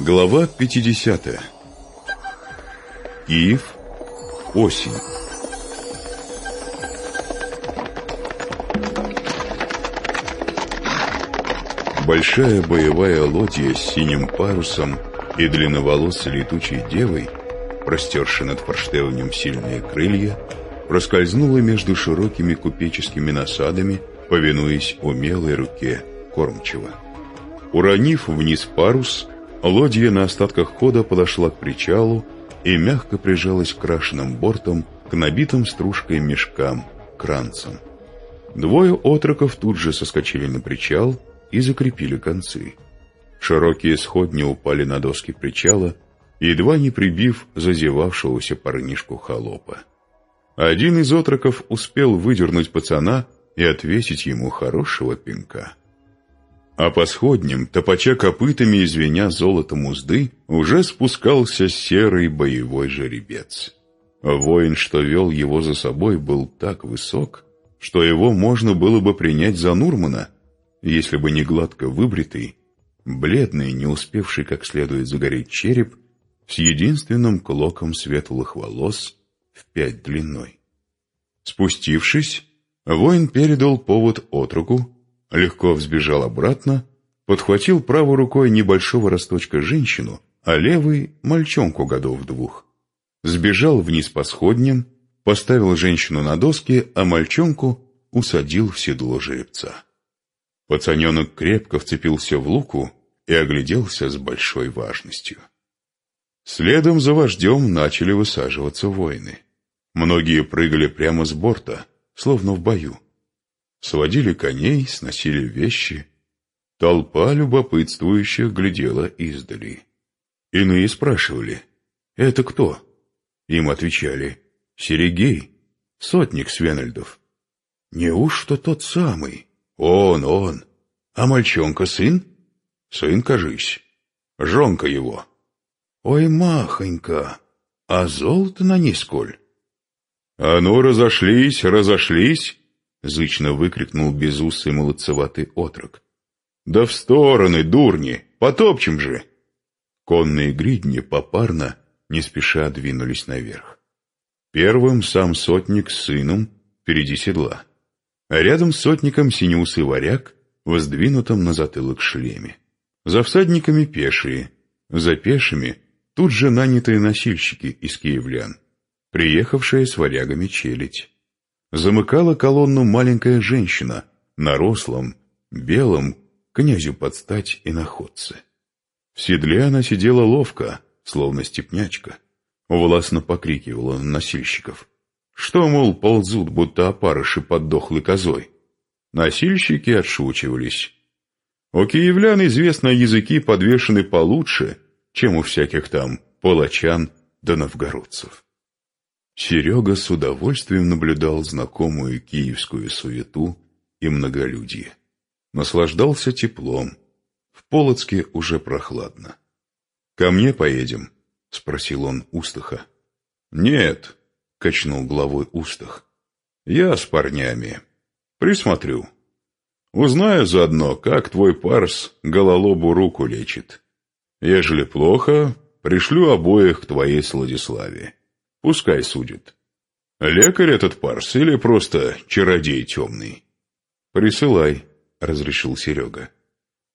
Глава 50. Киев. Осень. Большая боевая лодья с синим парусом и длинноволосой летучей девой, простерши над форштевнем сильные крылья, проскользнула между широкими купеческими насадами, повинуясь умелой руке кормчего. Уронив вниз парус, лодья на остатках хода подошла к причалу и мягко прижалась крашенным бортом к набитым стружкой мешкам, кранцам. Двое отроков тут же соскочили на причал и закрепили концы. Широкие сходни упали на доски причала, едва не прибив зазевавшегося парнишку холопа. Один из отроков успел выдернуть пацана и отвесить ему хорошего пинка. А по сходням, топача копытами и звеня золотом узды, уже спускался серый боевой жеребец. Воин, что вел его за собой, был так высок, что его можно было бы принять за Нурмана, если бы не гладко выбритый, бледный, не успевший как следует загореть череп, с единственным клоком светлых волос в пять длиной. Спустившись, воин передал повод отруку, легко взбежал обратно, подхватил правой рукой небольшого росточка женщину, а левый — мальчонку годов двух. Сбежал вниз по сходням, поставил женщину на доски, а мальчонку усадил в седло жеребца. Пацаненок крепко вцепился в луку и огляделся с большой важностью. Следом за вождем начали высаживаться воины. Многие прыгали прямо с борта, словно в бою. Сводили коней, сносили вещи. Толпа любопытствующих глядела издали. Иные спрашивали, «Это кто?» Им отвечали, «Серегей, сотник Свенальдов». «Неужто тот самый?» «Он, он. А мальчонка сын?» «Сын, кажись. Жонка его». «Ой, махонька, а золото на ней сколь?» «А ну, разошлись, разошлись!» — зычно выкрикнул безусый молодцеватый отрок. «Да в стороны, дурни! Потопчем же!» Конные гридни попарно, не спеша двинулись наверх. Первым сам сотник с сыном впереди седла, а рядом с сотником синеусый варяг, воздвинутом на затылок шлеме. За всадниками пешие, за пешими тут же нанятые носильщики из киевлян, приехавшая с варягами челядь. Замыкала колонну маленькая женщина на рослом, белом, князю подстать и находце. В седле она сидела ловко, словно степнячка, властно покрикивала на носильщиков. Что, мол, ползут, будто опарыши под дохлой козой? Носильщики отшучивались. У киевлян, известно, языки подвешены получше, чем у всяких там палачан да новгородцев. Серега с удовольствием наблюдал знакомую киевскую суету и многолюдие. Наслаждался теплом. В Полоцке уже прохладно. «Ко мне поедем?» — спросил он Устаха. «Нет», — качнул головой Устах. «Я с парнями. Присмотрю. Узнаю заодно, как твой парс гололобу руку лечит. Ежели плохо, пришлю обоих к твоей Сладиславе. Пускай судит. Лекарь этот парс или просто чародей темный? Присылай, разрешил Серега.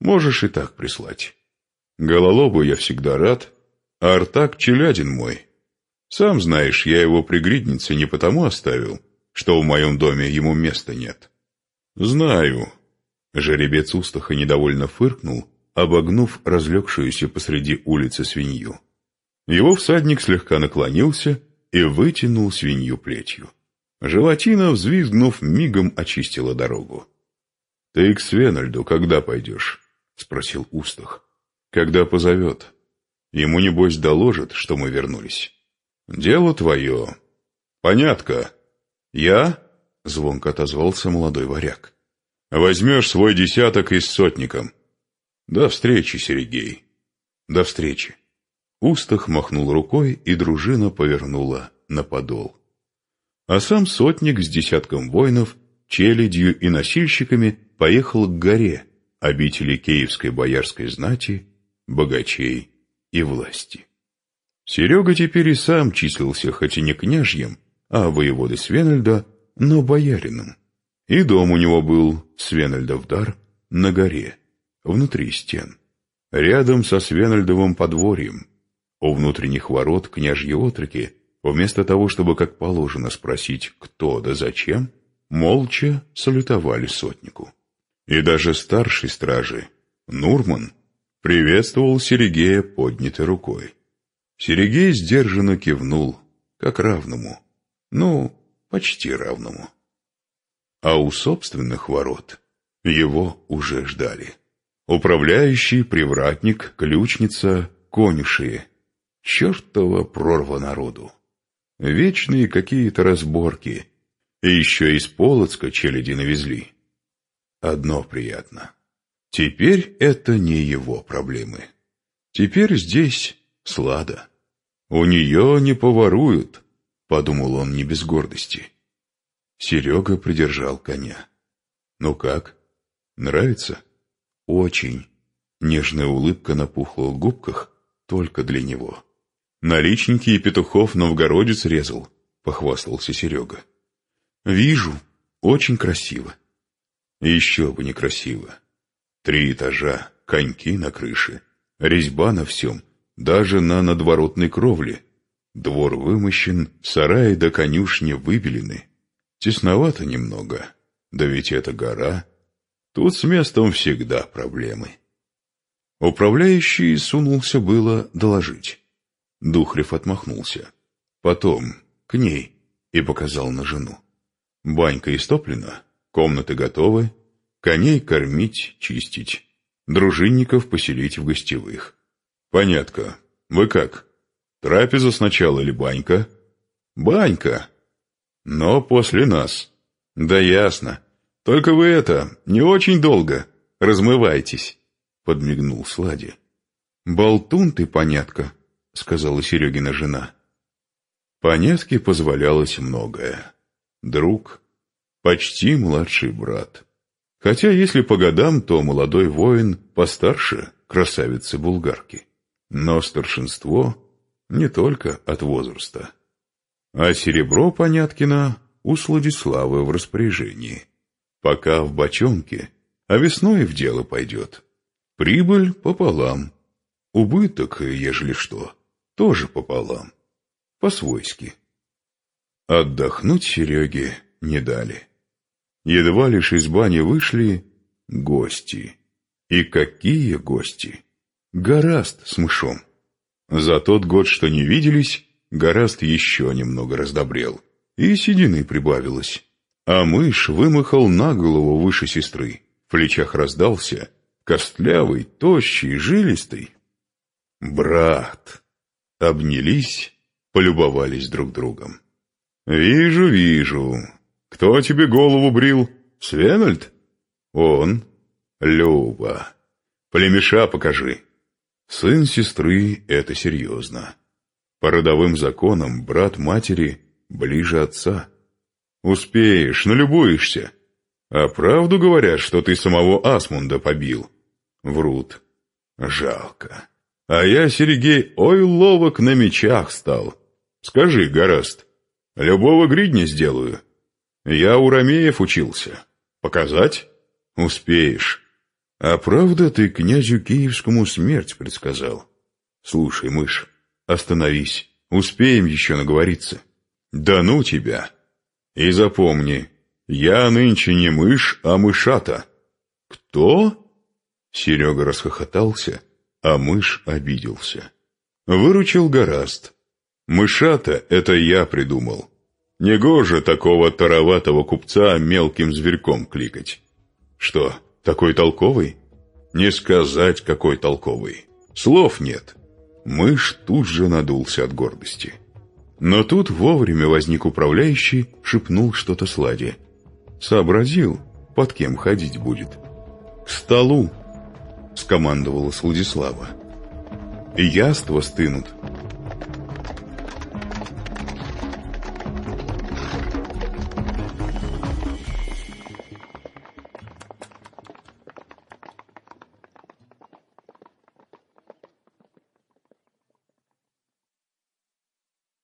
Можешь и так прислать. Гололобу я всегда рад, а Артак челядин мой. Сам знаешь, я его при гриднице не потому оставил, что в моем доме ему места нет. Знаю. Жеребец Устаха недовольно фыркнул, обогнув разлегшуюся посреди улицы свинью. Его всадник слегка наклонился и вытянул свинью плетью. Желатина, взвизгнув, мигом очистила дорогу. — Ты к Свенальду когда пойдешь? — спросил Устах. — Когда позовет. Ему, небось, доложит, что мы вернулись. — Дело твое. — Понятко. — Я? — звонко отозвался молодой варяг. — Возьмешь свой десяток и с сотником. — До встречи, Сергей. — До встречи. Устах махнул рукой, и дружина повернула на подол. А сам сотник с десятком воинов, челядью и носильщиками поехал к горе, обители киевской боярской знати, богачей и власти. Серега теперь и сам числился хоть и не княжьем, а воеводы Свенельда, но боярином. И дом у него был, Свенельдов дар, на горе, внутри стен, рядом со Свенельдовым подворьем. У внутренних ворот княжьи отроки, вместо того, чтобы как положено спросить, кто да зачем, молча салютовали сотнику. И даже старший стражи, Нурман, приветствовал Серегея поднятой рукой. Серегей сдержанно кивнул, как равному, ну, почти равному. А у собственных ворот его уже ждали. Управляющий, привратник, ключница, конюши. Чертова прорва народу. Вечные какие-то разборки. И еще из Полоцка челяди навезли. Одно приятно. Теперь это не его проблемы. Теперь здесь Слада. У нее не поворуют, подумал он не без гордости. Серега придержал коня. Ну как? Нравится? Очень. Нежная улыбка на пухлых губках только для него. Наличники и петухов новгородец резал, похвастался Серега. Вижу, очень красиво. Еще бы некрасиво. Три этажа, коньки на крыше, резьба на всем, даже на надворотной кровле. Двор вымощен, сараи до конюшни выбелены. Тесновато немного, да ведь это гора. Тут с местом всегда проблемы. Управляющий сунулся было доложить. Духрев отмахнулся. Потом, к ней, и показал на жену. Банька истоплена, комнаты готовы, коней кормить, чистить, дружинников поселить в гостевых. Понятно. Вы как? Трапеза сначала или банька? Банька. Но после нас. Да ясно. Только вы это, не очень долго. Размывайтесь. Подмигнул Слади. Болтун ты, понятка, сказала Серегина жена. Понятке позволялось многое. Друг, почти младший брат. Хотя, если по годам, то молодой воин постарше красавицы-булгарки. Но старшинство не только от возраста. А серебро Поняткина у Сладиславы в распоряжении. Пока в бочонке, а весной в дело пойдет. Прибыль пополам. Убыток, ежели что, тоже пополам. По-свойски. Отдохнуть Сереге не дали. Едва лишь из бани вышли гости. И какие гости! Гораст с мышом. За тот год, что не виделись, Гораст еще немного раздобрел. И седины прибавилось. А мышь вымахал на голову выше сестры. В плечах раздался, костлявый, тощий, жилистый. «Брат!» Обнялись, полюбовались друг другом. «Вижу, вижу. Кто тебе голову брил? Свенальд?» «Он. Люба. Племеша покажи». Сын сестры — это серьезно. По родовым законам брат матери ближе отца. Успеешь, налюбуешься. А правду говорят, что ты самого Асмунда побил? Врут. Жалко. А я, Сергей, ой, ловок на мечах стал. Скажи, Гораст, любого гридня сделаю. Я у Ромеев учился. Показать? Успеешь. А правда ты князю Киевскому смерть предсказал? Слушай, мышь, остановись, успеем еще наговориться. Да ну тебя! И запомни, я нынче не мышь, а мышата. Кто? Серега расхохотался, а мышь обиделся. Выручил гораст. Мышата — это я придумал. Негоже такого тароватого купца мелким зверьком кликать. Что, такой толковый? Не сказать, какой толковый. Слов нет. Мышь тут же надулся от гордости. Но тут вовремя возник управляющий, шепнул что-то Сладе. Сообразил, под кем ходить будет. «К столу!» — скомандовала Сладислава. «Яства стынут,